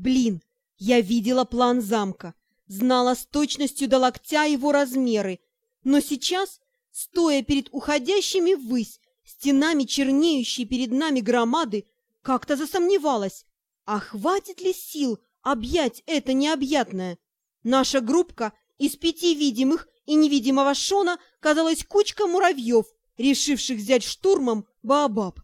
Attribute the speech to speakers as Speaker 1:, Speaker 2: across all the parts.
Speaker 1: Блин, я видела план замка, знала с точностью до локтя его размеры, но сейчас, стоя перед уходящими ввысь, стенами чернеющей перед нами громады, как-то засомневалась, а хватит ли сил объять это необъятное? Наша группка из пяти видимых и невидимого Шона казалась кучка муравьев, решивших взять штурмом Баобаб.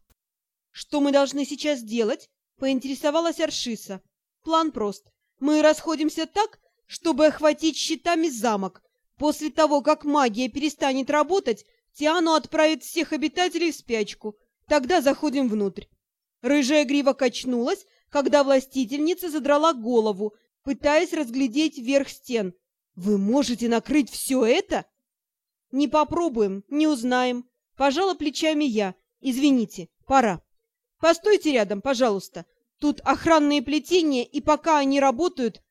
Speaker 1: «Что мы должны сейчас делать?» — поинтересовалась Аршиса. «План прост. Мы расходимся так, чтобы охватить щитами замок. После того, как магия перестанет работать, Тиану отправит всех обитателей в спячку. Тогда заходим внутрь». Рыжая грива качнулась, когда властительница задрала голову, пытаясь разглядеть верх стен. «Вы можете накрыть все это?» «Не попробуем, не узнаем», — пожала плечами я. «Извините, пора». Постойте рядом, пожалуйста. Тут охранные плетения, и пока они работают...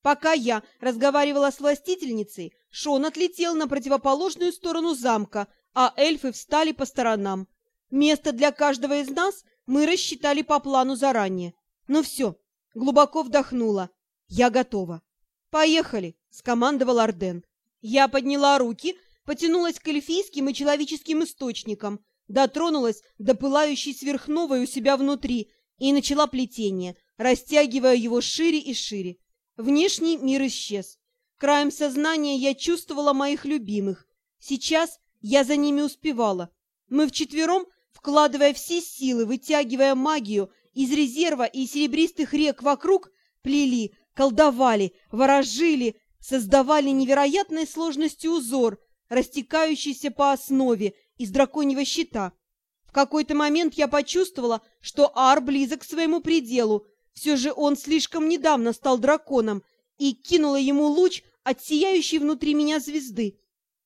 Speaker 1: Пока я разговаривала с властительницей, Шон отлетел на противоположную сторону замка, а эльфы встали по сторонам. Место для каждого из нас мы рассчитали по плану заранее. Ну все, глубоко вдохнула. Я готова. «Поехали!» — скомандовал Арден. Я подняла руки, потянулась к эльфийским и человеческим источникам, дотронулась до пылающей сверхновой у себя внутри и начала плетение, растягивая его шире и шире. Внешний мир исчез. Краем сознания я чувствовала моих любимых. Сейчас я за ними успевала. Мы вчетвером, вкладывая все силы, вытягивая магию из резерва и серебристых рек вокруг, плели, колдовали, ворожили, создавали невероятной сложности узор, растекающийся по основе из драконьего щита. В какой-то момент я почувствовала, что Ар близок к своему пределу. Все же он слишком недавно стал драконом, и кинула ему луч от сияющей внутри меня звезды,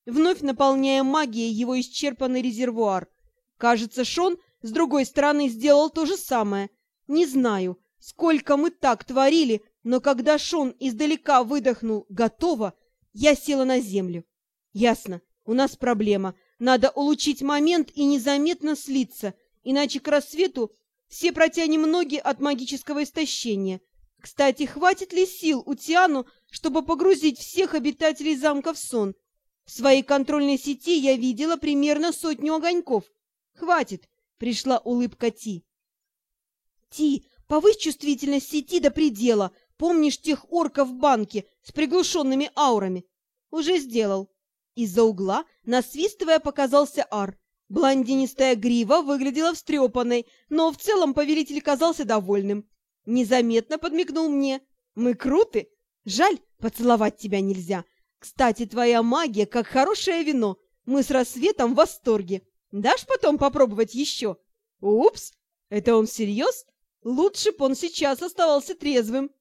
Speaker 1: вновь наполняя магией его исчерпанный резервуар. Кажется, Шон с другой стороны сделал то же самое. Не знаю, сколько мы так творили, но когда Шон издалека выдохнул «готово», я села на землю. Ясно, у нас проблема. Надо улучшить момент и незаметно слиться, иначе к рассвету все протянем ноги от магического истощения. Кстати, хватит ли сил у Тиану, чтобы погрузить всех обитателей замка в сон? В своей контрольной сети я видела примерно сотню огоньков. Хватит, пришла улыбка Ти. Ти, повысь чувствительность сети до предела. Помнишь тех орков в банке с приглушенными аурами? Уже сделал. Из-за угла, насвистывая, показался Ар. Блондинистая грива выглядела встрепанной, но в целом повелитель казался довольным. Незаметно подмигнул мне. «Мы круты! Жаль, поцеловать тебя нельзя. Кстати, твоя магия, как хорошее вино. Мы с рассветом в восторге. Дашь потом попробовать еще?» «Упс! Это он всерьез? Лучше б он сейчас оставался трезвым».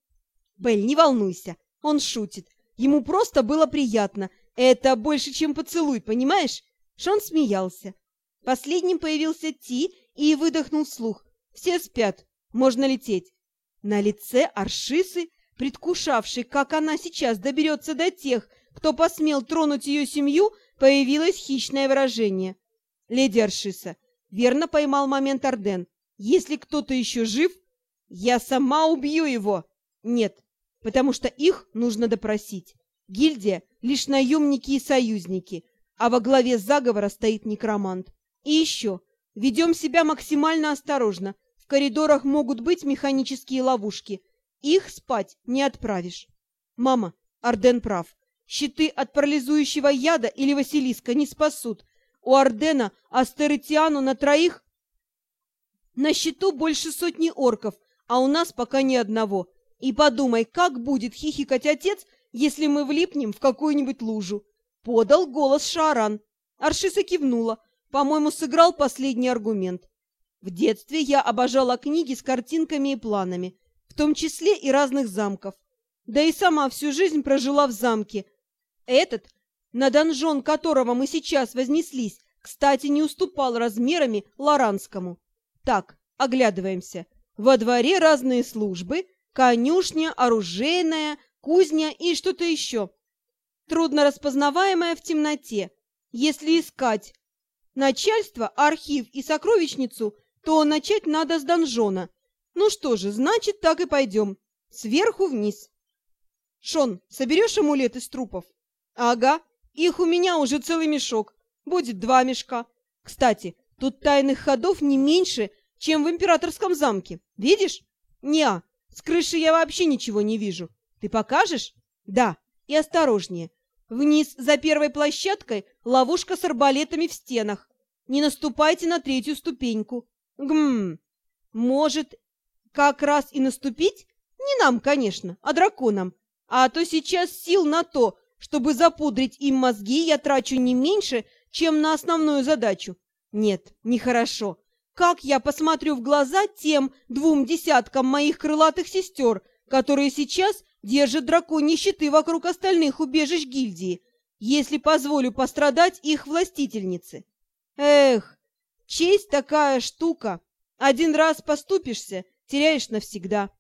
Speaker 1: «Белль, не волнуйся, он шутит. Ему просто было приятно, это больше, чем поцелуй, понимаешь? Шон смеялся. Последним появился Ти и выдохнул вслух. Все спят, можно лететь. На лице Аршисы, предвкушавшей, как она сейчас доберется до тех, кто посмел тронуть ее семью, появилось хищное выражение. «Леди Аршиса, верно поймал момент Арден. Если кто-то еще жив, я сама убью его!» «Нет, потому что их нужно допросить. Гильдия — лишь наемники и союзники, а во главе заговора стоит некромант. И еще, ведем себя максимально осторожно. В коридорах могут быть механические ловушки. Их спать не отправишь. Мама, Арден прав. Щиты от парализующего яда или Василиска не спасут. У Ардена Астеритиану на троих на счету больше сотни орков, а у нас пока ни одного. И подумай, как будет хихикать отец, если мы влипнем в какую-нибудь лужу. Подал голос Шаран. Аршиса кивнула. По-моему, сыграл последний аргумент. В детстве я обожала книги с картинками и планами, в том числе и разных замков. Да и сама всю жизнь прожила в замке. Этот, на донжон которого мы сейчас вознеслись, кстати, не уступал размерами Лоранскому. Так, оглядываемся. Во дворе разные службы, конюшня, оружейная, кузня и что-то еще. Трудно распознаваемое в темноте. Если искать начальство, архив и сокровищницу, то начать надо с донжона. Ну что же, значит, так и пойдем. сверху вниз. Шон, соберешь амулет из трупов? Ага, их у меня уже целый мешок. Будет два мешка. Кстати, тут тайных ходов не меньше, чем в императорском замке. Видишь? Неа, с крыши я вообще ничего не вижу. Ты покажешь? Да, и осторожнее. Вниз за первой площадкой ловушка с арбалетами в стенах. Не наступайте на третью ступеньку. Гм, может, как раз и наступить? Не нам, конечно, а драконам. А то сейчас сил на то, чтобы запудрить им мозги, я трачу не меньше, чем на основную задачу. Нет, нехорошо. Как я посмотрю в глаза тем двум десяткам моих крылатых сестер, которые сейчас держат драконьи щиты вокруг остальных убежищ гильдии, если позволю пострадать их властительнице? Эх, честь такая штука. Один раз поступишься, теряешь навсегда.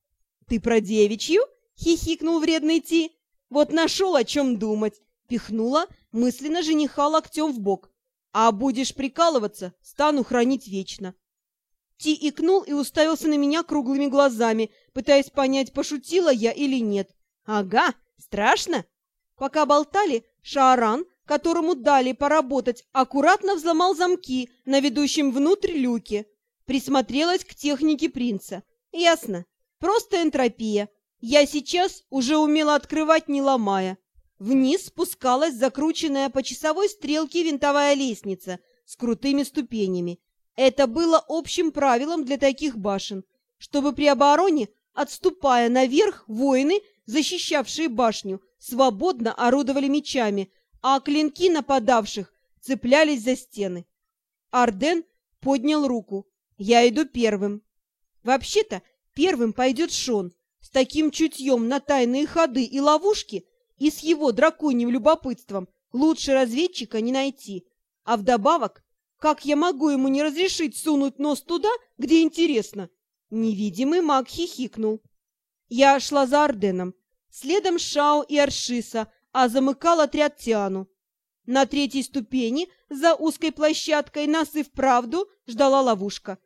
Speaker 1: Ты про девичью? Хихикнул вредный Ти. Вот нашел о чем думать. Пихнула, мысленно жениха локтем в бок. А будешь прикалываться, стану хранить вечно. Ти икнул и уставился на меня круглыми глазами, пытаясь понять, пошутила я или нет. «Ага, страшно?» Пока болтали, Шааран, которому дали поработать, аккуратно взломал замки на ведущем внутрь люке. Присмотрелась к технике принца. «Ясно. Просто энтропия. Я сейчас уже умела открывать, не ломая». Вниз спускалась закрученная по часовой стрелке винтовая лестница с крутыми ступенями. Это было общим правилом для таких башен, чтобы при обороне, отступая наверх, воины, защищавшие башню, свободно орудовали мечами, а клинки нападавших цеплялись за стены. Арден поднял руку. «Я иду первым». Вообще-то, первым пойдет Шон, с таким чутьем на тайные ходы и ловушки – и с его драконьим любопытством лучше разведчика не найти. А вдобавок, как я могу ему не разрешить сунуть нос туда, где интересно? Невидимый маг хихикнул. Я шла за Орденом, следом Шао и Аршиса, а замыкал отряд Тиану. На третьей ступени, за узкой площадкой, нас и вправду ждала ловушка.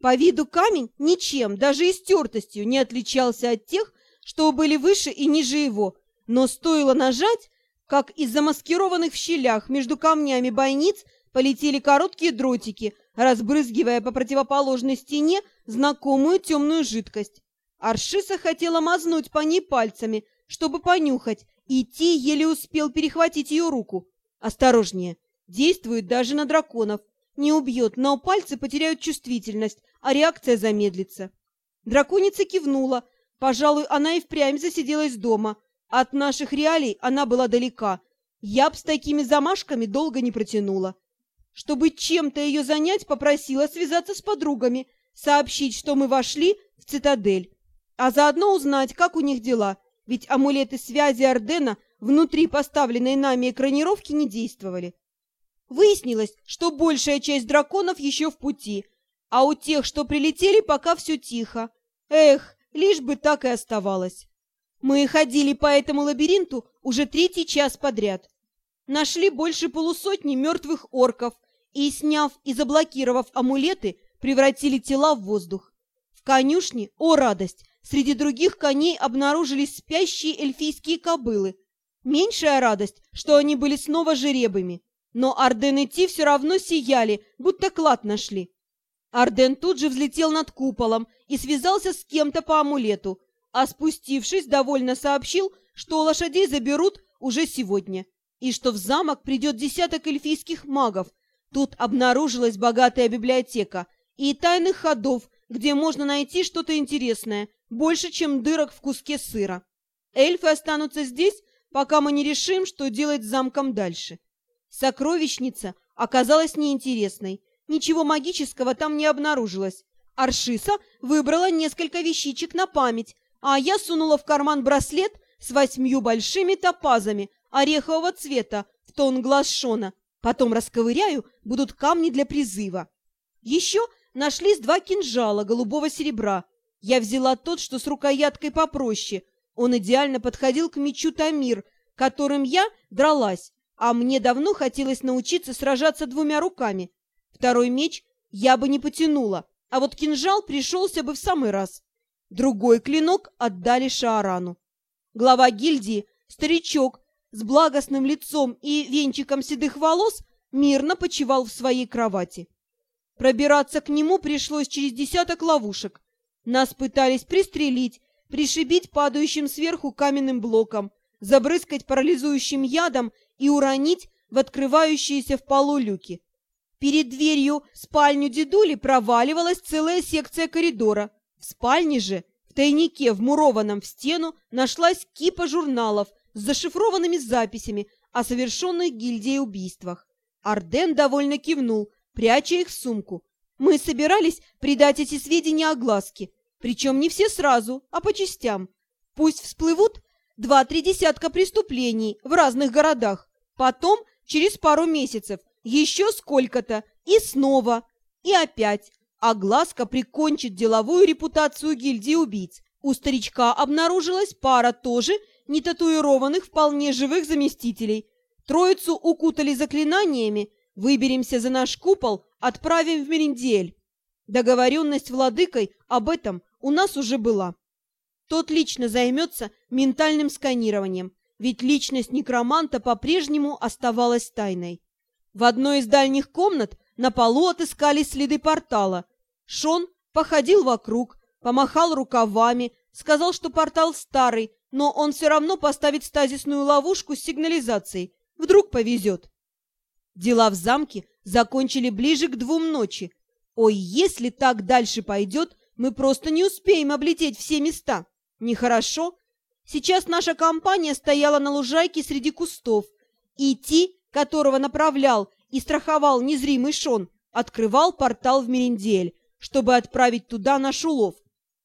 Speaker 1: По виду камень ничем, даже истертостью, не отличался от тех, что были выше и ниже его, но стоило нажать, как из замаскированных в щелях между камнями бойниц полетели короткие дротики, разбрызгивая по противоположной стене знакомую темную жидкость. Аршиса хотела мазнуть по ней пальцами, чтобы понюхать, и Ти еле успел перехватить ее руку. «Осторожнее! Действует даже на драконов. Не убьет, но пальцы потеряют чувствительность, а реакция замедлится». Драконица кивнула. Пожалуй, она и впрямь засиделась дома, от наших реалий она была далека. Я б с такими замашками долго не протянула. Чтобы чем-то ее занять, попросила связаться с подругами, сообщить, что мы вошли в цитадель, а заодно узнать, как у них дела, ведь амулеты связи Ордена внутри поставленной нами экранировки не действовали. Выяснилось, что большая часть драконов еще в пути, а у тех, что прилетели, пока все тихо. Эх, лишь бы так и оставалось. Мы ходили по этому лабиринту уже третий час подряд. Нашли больше полусотни мертвых орков и, сняв и заблокировав амулеты, превратили тела в воздух. В конюшне, о радость, среди других коней обнаружились спящие эльфийские кобылы. Меньшая радость, что они были снова жеребами. Но Арден и Ти все равно сияли, будто клад нашли. Арден тут же взлетел над куполом и связался с кем-то по амулету, а спустившись, довольно сообщил, что лошадей заберут уже сегодня, и что в замок придет десяток эльфийских магов. Тут обнаружилась богатая библиотека и тайных ходов, где можно найти что-то интересное, больше, чем дырок в куске сыра. Эльфы останутся здесь, пока мы не решим, что делать с замком дальше. Сокровищница оказалась неинтересной. Ничего магического там не обнаружилось. Аршиса выбрала несколько вещичек на память, а я сунула в карман браслет с восьмью большими топазами орехового цвета в тон глаз Шона. Потом расковыряю, будут камни для призыва. Еще нашлись два кинжала голубого серебра. Я взяла тот, что с рукояткой попроще. Он идеально подходил к мечу Тамир, которым я дралась, а мне давно хотелось научиться сражаться двумя руками. Второй меч я бы не потянула, а вот кинжал пришелся бы в самый раз. другой клинок отдали Шаарану. Глава гильдии, старичок с благостным лицом и венчиком седых волос, мирно почивал в своей кровати. Пробираться к нему пришлось через десяток ловушек. Нас пытались пристрелить, пришибить падающим сверху каменным блоком, забрызгать парализующим ядом и уронить в открывающиеся в полу люки. Перед дверью в спальню дедули проваливалась целая секция коридора. В спальне же, в тайнике, вмурованном в стену, нашлась кипа журналов с зашифрованными записями о совершенных гильдией убийствах. Арден довольно кивнул, пряча их в сумку. Мы собирались придать эти сведения огласке, причем не все сразу, а по частям. Пусть всплывут два-три десятка преступлений в разных городах, потом, через пару месяцев, еще сколько-то, и снова, и опять. Огласка прикончит деловую репутацию гильдии убийц. У старичка обнаружилась пара тоже нетатуированных вполне живых заместителей. Троицу укутали заклинаниями, выберемся за наш купол, отправим в Мериндель. Договоренность владыкой об этом у нас уже была. Тот лично займется ментальным сканированием, ведь личность некроманта по-прежнему оставалась тайной. В одной из дальних комнат на полу отыскались следы портала. Шон походил вокруг, помахал рукавами, сказал, что портал старый, но он все равно поставит стазисную ловушку с сигнализацией. Вдруг повезет. Дела в замке закончили ближе к двум ночи. Ой, если так дальше пойдет, мы просто не успеем облететь все места. Нехорошо. Сейчас наша компания стояла на лужайке среди кустов. И Ти, которого направлял и страховал незримый Шон, открывал портал в Мериндель, чтобы отправить туда наш улов.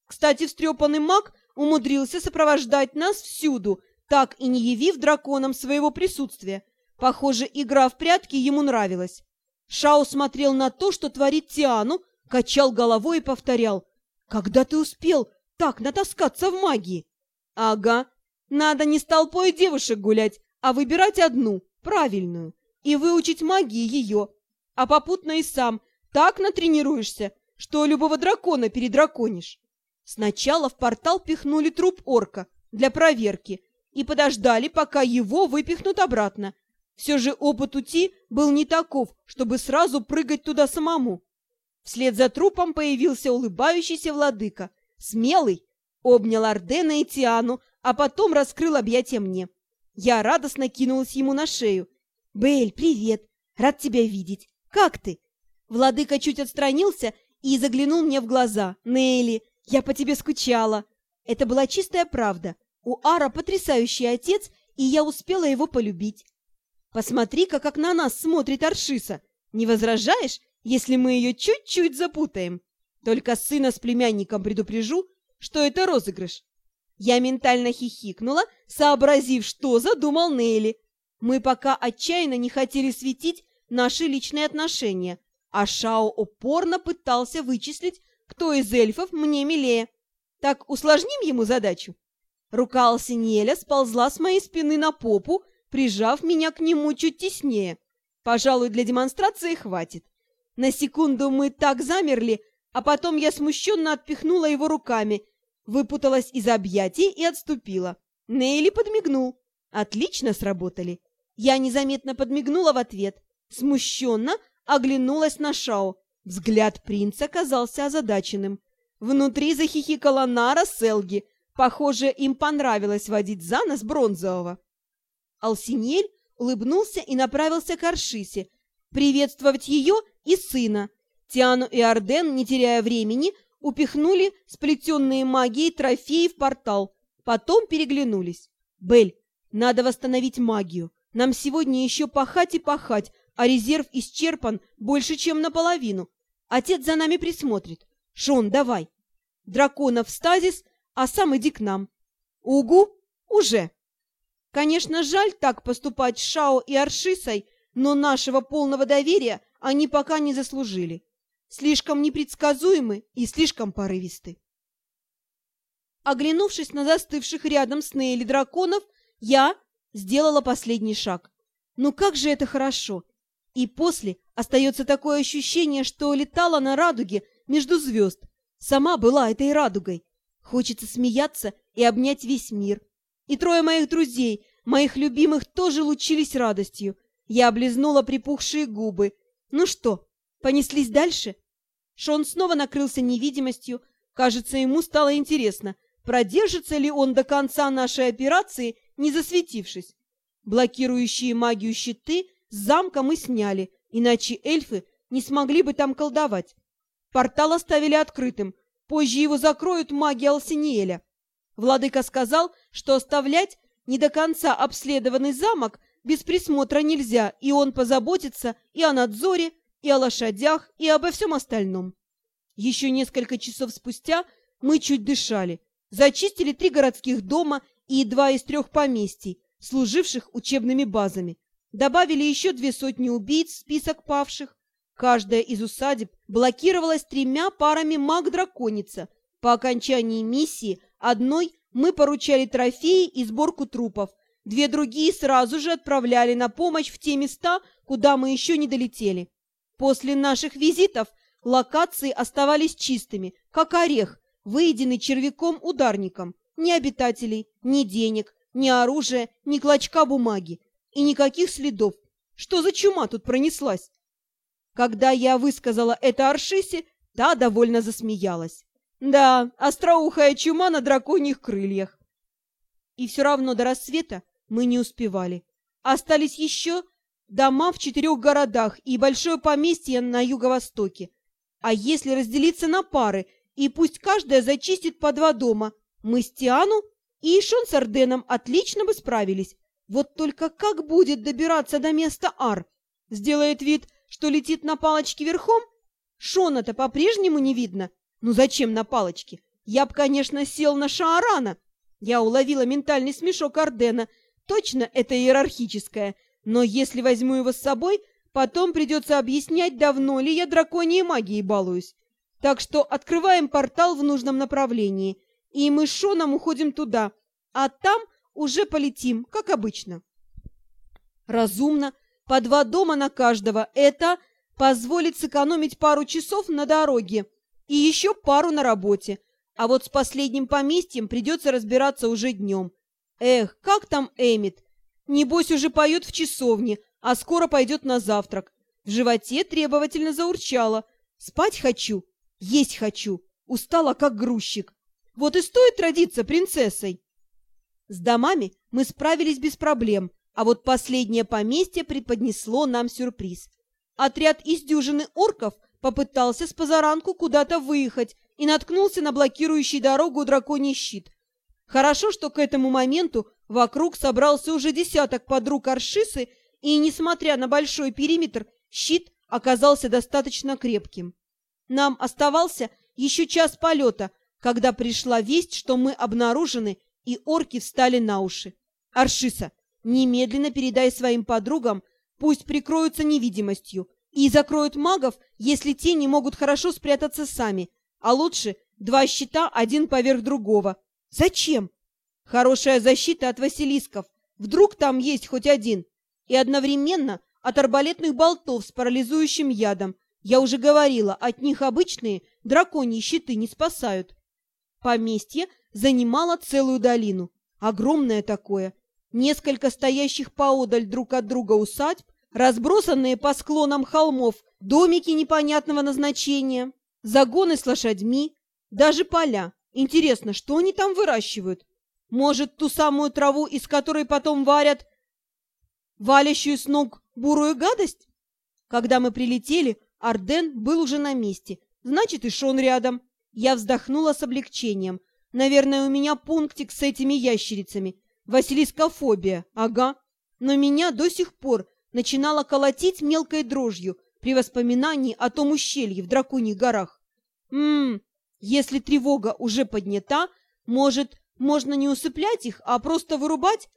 Speaker 1: Кстати, встрепанный маг умудрился сопровождать нас всюду, так и не явив драконам своего присутствия. Похоже, игра в прятки ему нравилась. Шао смотрел на то, что творит Тиану, качал головой и повторял. «Когда ты успел так натаскаться в магии?» «Ага, надо не с толпой девушек гулять, а выбирать одну, правильную, и выучить магии ее, а попутно и сам так натренируешься, что любого дракона передраконишь». Сначала в портал пихнули труп орка для проверки и подождали, пока его выпихнут обратно, все же опыт Ути был не таков, чтобы сразу прыгать туда самому. Вслед за трупом появился улыбающийся владыка, смелый, обнял Ардена и Тиану, а потом раскрыл объятия мне. Я радостно кинулась ему на шею. «Бель, привет! Рад тебя видеть! Как ты?» Владыка чуть отстранился и заглянул мне в глаза. «Нелли, я по тебе скучала!» Это была чистая правда. У Ара потрясающий отец, и я успела его полюбить. Посмотри-ка, как на нас смотрит Аршиса. Не возражаешь, если мы ее чуть-чуть запутаем? Только сына с племянником предупрежу, что это розыгрыш. Я ментально хихикнула, сообразив, что задумал Нелли. Мы пока отчаянно не хотели светить наши личные отношения, а Шао упорно пытался вычислить, кто из эльфов мне милее. Так усложним ему задачу? Рука Алсинеля сползла с моей спины на попу, прижав меня к нему чуть теснее. Пожалуй, для демонстрации хватит. На секунду мы так замерли, а потом я смущенно отпихнула его руками, выпуталась из объятий и отступила. Нейли подмигнул. Отлично сработали. Я незаметно подмигнула в ответ. Смущенно оглянулась на Шао. Взгляд принца казался озадаченным. Внутри захихикала Нара Селги. Похоже, им понравилось водить за нос бронзового. Алсинель улыбнулся и направился к Аршисе, приветствовать ее и сына. Тиану и Арден, не теряя времени, упихнули сплетенные магией трофеи в портал, потом переглянулись. «Бель, надо восстановить магию. Нам сегодня еще пахать и пахать, а резерв исчерпан больше, чем наполовину. Отец за нами присмотрит. Шон, давай. Драконов в стазис, а сам иди к нам. Угу, уже!» Конечно, жаль так поступать с Шао и Аршисой, но нашего полного доверия они пока не заслужили. Слишком непредсказуемы и слишком порывисты. Оглянувшись на застывших рядом с Нейли драконов, я сделала последний шаг. Ну как же это хорошо! И после остается такое ощущение, что летала на радуге между звезд. Сама была этой радугой. Хочется смеяться и обнять весь мир. И трое моих друзей, моих любимых, тоже лучились радостью. Я облизнула припухшие губы. Ну что, понеслись дальше? Шон снова накрылся невидимостью. Кажется, ему стало интересно, продержится ли он до конца нашей операции, не засветившись. Блокирующие магию щиты с замка мы сняли, иначе эльфы не смогли бы там колдовать. Портал оставили открытым, позже его закроют маги Алсиниэля. Владыка сказал, что оставлять не до конца обследованный замок без присмотра нельзя, и он позаботится и о надзоре, и о лошадях, и обо всем остальном. Еще несколько часов спустя мы чуть дышали, зачистили три городских дома и два из трех поместий, служивших учебными базами. Добавили еще две сотни убийц в список павших. Каждая из усадеб блокировалась тремя парами маг-драконица. По окончании миссии одной мы поручали трофеи и сборку трупов, две другие сразу же отправляли на помощь в те места, куда мы еще не долетели. После наших визитов локации оставались чистыми, как орех, выеденный червяком-ударником. Ни обитателей, ни денег, ни оружия, ни клочка бумаги. И никаких следов. Что за чума тут пронеслась? Когда я высказала это Аршисе, та довольно засмеялась. Да, остроухая чума на драконьих крыльях. И все равно до рассвета мы не успевали. Остались еще дома в четырех городах и большое поместье на юго-востоке. А если разделиться на пары, и пусть каждая зачистит по два дома, мы с Тиану и Ишон с Арденом отлично бы справились. Вот только как будет добираться до места Ар? Сделает вид, что летит на палочке верхом? Шона-то по-прежнему не видно. Ну зачем на палочке? Я б, конечно, сел на Шаарана. Я уловила ментальный смешок Ардена. Точно это иерархическое. Но если возьму его с собой, потом придется объяснять, давно ли я драконьей магией балуюсь. Так что открываем портал в нужном направлении — и мы с Шоном уходим туда, а там уже полетим, как обычно. Разумно, по два дома на каждого, это позволит сэкономить пару часов на дороге и еще пару на работе, а вот с последним поместьем придется разбираться уже днем. Эх, как там Эмит? Небось уже поет в часовне, а скоро пойдет на завтрак. В животе требовательно заурчало. Спать хочу, есть хочу, устала как грузчик. Вот и стоит родиться принцессой. С домами мы справились без проблем, а вот последнее поместье преподнесло нам сюрприз. Отряд из дюжины орков попытался с позаранку куда-то выехать и наткнулся на блокирующий дорогу драконий щит. Хорошо, что к этому моменту вокруг собрался уже десяток подруг Аршисы, и, несмотря на большой периметр, щит оказался достаточно крепким. Нам оставался еще час полета, когда пришла весть, что мы обнаружены, и орки встали на уши. «Аршиса, немедленно передай своим подругам, пусть прикроются невидимостью, и закроют магов, если те не могут хорошо спрятаться сами, а лучше два щита один поверх другого. Зачем? Хорошая защита от василисков, вдруг там есть хоть один, и одновременно от арбалетных болтов с парализующим ядом. Я уже говорила, от них обычные драконьи щиты не спасают. Поместье занимало целую долину, огромное такое. Несколько стоящих поодаль друг от друга усадьб, разбросанные по склонам холмов, домики непонятного назначения, загоны с лошадьми, даже поля. Интересно, что они там выращивают? Может, ту самую траву, из которой потом варят валящую с ног бурую гадость? Когда мы прилетели, Арден был уже на месте, значит, и Шон рядом. Я вздохнула с облегчением. Наверное, у меня пунктик с этими ящерицами. Василискофобия, ага. Но меня до сих пор начинало колотить мелкой дрожью при воспоминании о том ущелье в Драконьих горах. Ммм, если тревога уже поднята, может, можно не усыплять их, а просто вырубать?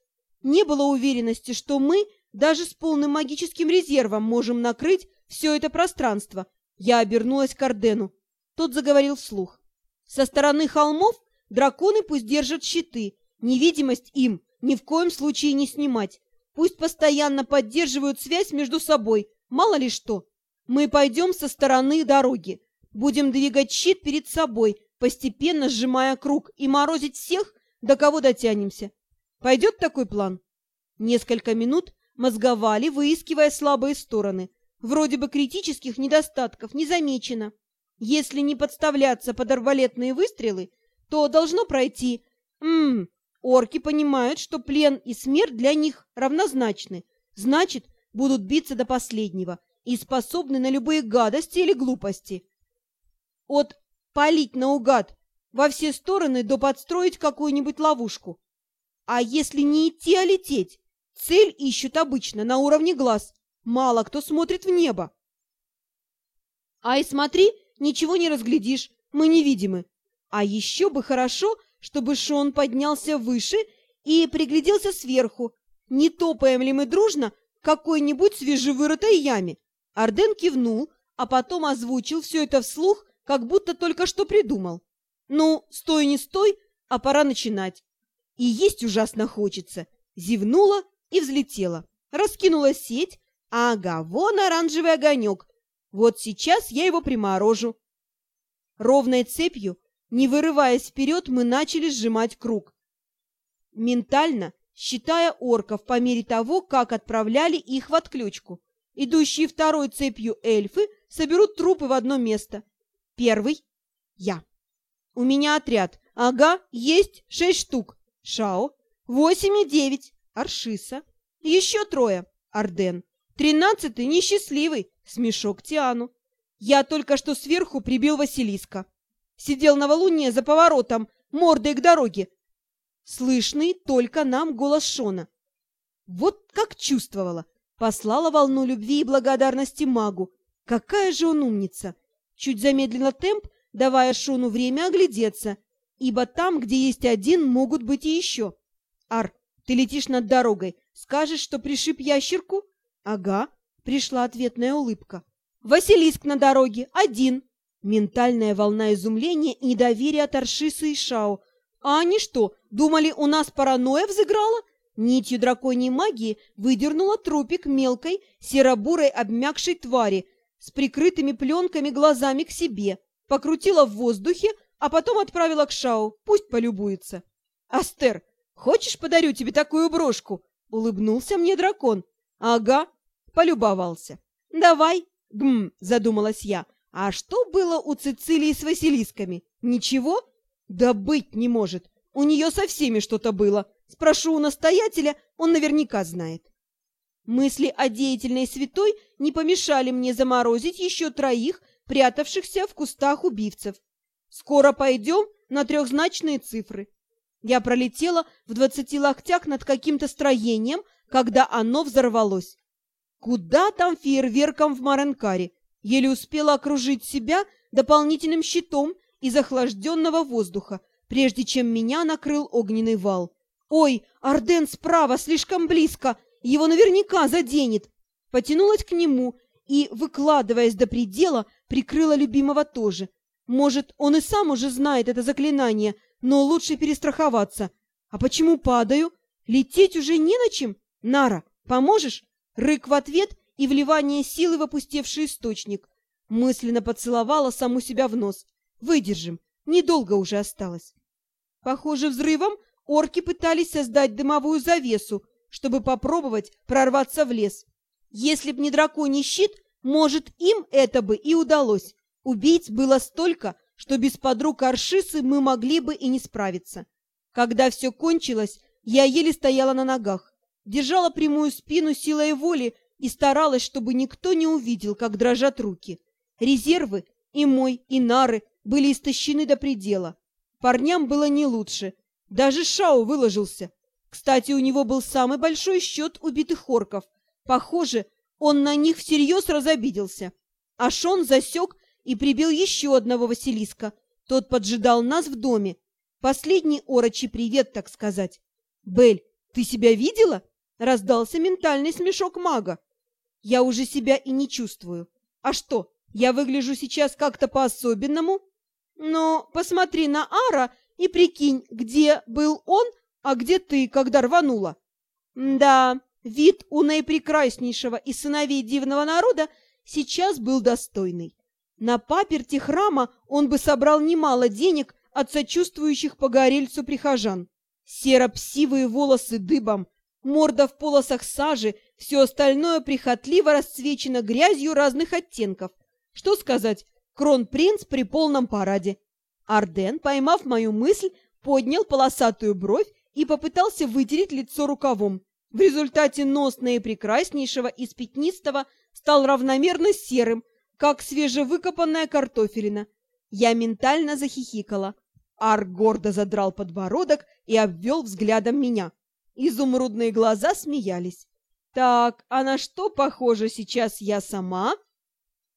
Speaker 1: Не было уверенности, что мы даже с полным магическим резервом можем накрыть все это пространство. Я обернулась к Ордену. Тот заговорил вслух. Со стороны холмов драконы пусть держат щиты, невидимость им ни в коем случае не снимать. Пусть постоянно поддерживают связь между собой, мало ли что. Мы пойдем со стороны дороги, будем двигать щит перед собой, постепенно сжимая круг, и морозить всех, до кого дотянемся. Пойдет такой план? Несколько минут мозговали, выискивая слабые стороны. Вроде бы критических недостатков не замечено. Если не подставляться под арбалетные выстрелы, то должно пройти. Ммм, орки понимают, что плен и смерть для них равнозначны. Значит, будут биться до последнего и способны на любые гадости или глупости. От палить наугад во все стороны до подстроить какую-нибудь ловушку. А если не идти, а лететь? Цель ищут обычно на уровне глаз. Мало кто смотрит в небо. Ай, смотри, ничего не разглядишь, мы невидимы. А еще бы хорошо, чтобы Шон поднялся выше и пригляделся сверху. Не топаем ли мы дружно какой-нибудь свежевырытой яме? Арден кивнул, а потом озвучил все это вслух, как будто только что придумал. Ну, стой не стой, а пора начинать. И есть ужасно хочется. Зевнула и взлетела. Раскинула сеть. Ага, вон оранжевый огонек. Вот сейчас я его приморожу. Ровной цепью, не вырываясь вперед, мы начали сжимать круг. Ментально считая орков по мере того, как отправляли их в отключку. Идущие второй цепью эльфы соберут трупы в одно место. Первый — я. У меня отряд. Ага, есть шесть штук. Шао. Восемь и девять. Аршиса. Еще трое. Арден. Тринадцатый несчастливый. Смешок Тиану. Я только что сверху прибил Василиска. Сидел на валуне за поворотом, мордой к дороге. Слышный только нам голос Шона. Вот как чувствовала. Послала волну любви и благодарности магу. Какая же он умница! Чуть замедлила темп, давая Шону время оглядеться, ибо там, где есть один, могут быть и еще. Ар, ты летишь над дорогой. Скажешь, что пришиб ящерку? Ага, пришла ответная улыбка. Василиск на дороге, один. Ментальная волна изумления и недоверия от Аршисы и Шао. А они что, думали, у нас паранойя взыграла? Нитью драконьей магии выдернула трупик мелкой, серобурой обмякшей твари с прикрытыми пленками глазами к себе, покрутила в воздухе, а потом отправила к Шау, пусть полюбуется. «Астер, хочешь, подарю тебе такую брошку?» — улыбнулся мне дракон. «Ага», — полюбовался. «Давай», — гм, задумалась я. «А что было у Цицилии с Василисками? Ничего?» «Да быть не может! У нее со всеми что-то было. Спрошу у настоятеля, он наверняка знает. Мысли о деятельной святой не помешали мне заморозить еще троих, прятавшихся в кустах убивцев. Скоро пойдем на трехзначные цифры. Я пролетела в двадцати локтях над каким-то строением, когда оно взорвалось. Куда там фейерверком в Маренкаре? Еле успела окружить себя дополнительным щитом из охлажденного воздуха, прежде чем меня накрыл огненный вал. «Ой, Арден справа, слишком близко! Его наверняка заденет!» Потянулась к нему и, выкладываясь до предела, прикрыла любимого тоже. Может, он и сам уже знает это заклинание, но лучше перестраховаться. А почему падаю? Лететь уже не на чем? Нара, поможешь? Рык в ответ и вливание силы в опустевший источник. Мысленно поцеловала саму себя в нос. Выдержим, недолго уже осталось. Похоже, взрывом орки пытались создать дымовую завесу, чтобы попробовать прорваться в лес. Если б не драконий щит, может, им это бы и удалось. Убийц было столько, что без подруг Аршисы мы могли бы и не справиться. Когда все кончилось, я еле стояла на ногах, держала прямую спину силой воли и старалась, чтобы никто не увидел, как дрожат руки. Резервы, и мой, и Нары, были истощены до предела. Парням было не лучше. Даже Шау выложился. Кстати, у него был самый большой счет убитых орков. Похоже, он на них всерьез разобиделся. А Шон засек и прибил еще одного Василиска. Тот поджидал нас в доме. Последний орочий привет, так сказать. «Бель, ты себя видела?» — раздался ментальный смешок мага. «Я уже себя и не чувствую. А что, я выгляжу сейчас как-то по-особенному?» Но посмотри на Ара и прикинь, где был он, а где ты, когда рванула. Да, вид у наипрекраснейшего из сыновей дивного народа сейчас был достойный. На паперти храма он бы собрал немало денег от сочувствующих погорельцу прихожан. Серо-псивые волосы дыбом, морда в полосах сажи, все остальное прихотливо расцвечено грязью разных оттенков. Что сказать, кронпринц при полном параде. Арден, поймав мою мысль, поднял полосатую бровь и попытался вытереть лицо рукавом. В результате нос наипрекраснейшего из пятнистого стал равномерно серым, как свежевыкопанная картофелина. Я ментально захихикала. Ар гордо задрал подбородок и обвел взглядом меня. Изумрудные глаза смеялись. «Так, а на что похожа сейчас я сама?»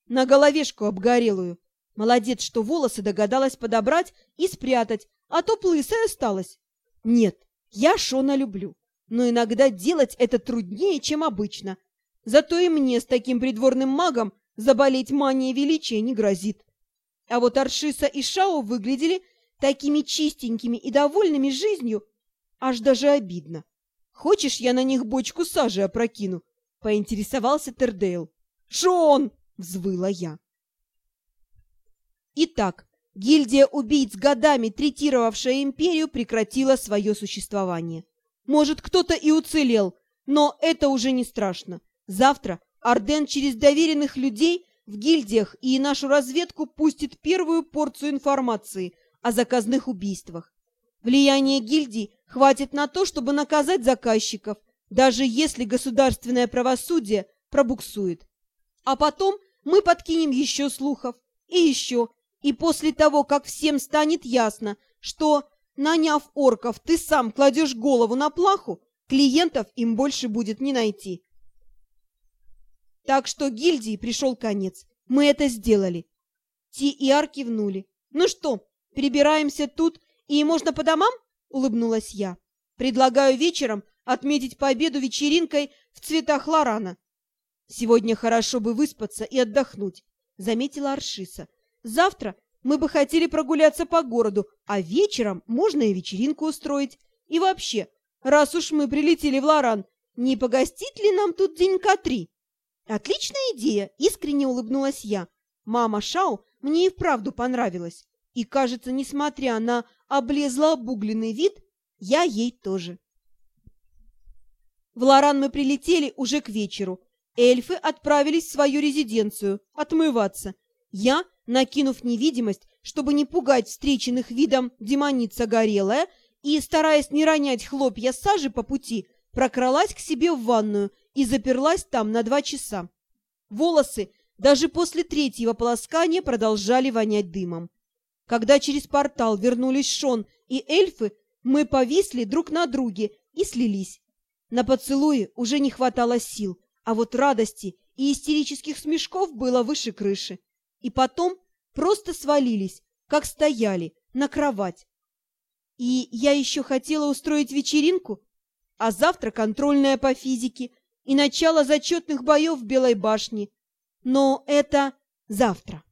Speaker 1: «На головешку обгорелую. Молодец, что волосы догадалась подобрать и спрятать, а то плысая осталась. Нет, я Шона люблю, но иногда делать это труднее, чем обычно. Зато и мне с таким придворным магом заболеть манией величия не грозит. А вот Аршиса и Шао выглядели такими чистенькими и довольными жизнью, аж даже обидно. «Хочешь, я на них бочку сажи опрокину?» — поинтересовался Тердейл. «Шон!» — взвыла я. Итак, гильдия убийц, годами третировавшая империю, прекратила свое существование. Может, кто-то и уцелел, но это уже не страшно. Завтра Арден через доверенных людей в гильдиях и нашу разведку пустит первую порцию информации о заказных убийствах. Влияние гильдий хватит на то, чтобы наказать заказчиков, даже если государственное правосудие пробуксует. А потом мы подкинем еще слухов, и еще, и после того, как всем станет ясно, что, наняв орков, ты сам кладешь голову на плаху, клиентов им больше будет не найти. Так что гильдии пришел конец. Мы это сделали. Ти и Ар кивнули. Ну что, перебираемся тут, и можно по домам? Улыбнулась я. Предлагаю вечером отметить победу вечеринкой в цветах Лорана. Сегодня хорошо бы выспаться и отдохнуть, заметила Аршиса. Завтра мы бы хотели прогуляться по городу, а вечером можно и вечеринку устроить. И вообще, раз уж мы прилетели в Лоран, не погостить ли нам тут денька три? «Отличная идея!» — искренне улыбнулась я. Мама Шау мне и вправду понравилась. И, кажется, несмотря на облезло-обугленный вид, я ей тоже. В Лоран мы прилетели уже к вечеру. Эльфы отправились в свою резиденцию отмываться. Я, накинув невидимость, чтобы не пугать встреченных видом демоница горелая, и, стараясь не ронять хлопья сажи по пути, прокралась к себе в ванную и заперлась там на два часа. Волосы даже после третьего полоскания продолжали вонять дымом. Когда через портал вернулись Шон и эльфы, мы повисли друг на друге и слились. На поцелуи уже не хватало сил, а вот радости и истерических смешков было выше крыши. И потом просто свалились, как стояли, на кровать. И я еще хотела устроить вечеринку, а завтра контрольная по физике и начало зачетных боев в Белой башне. Но это завтра.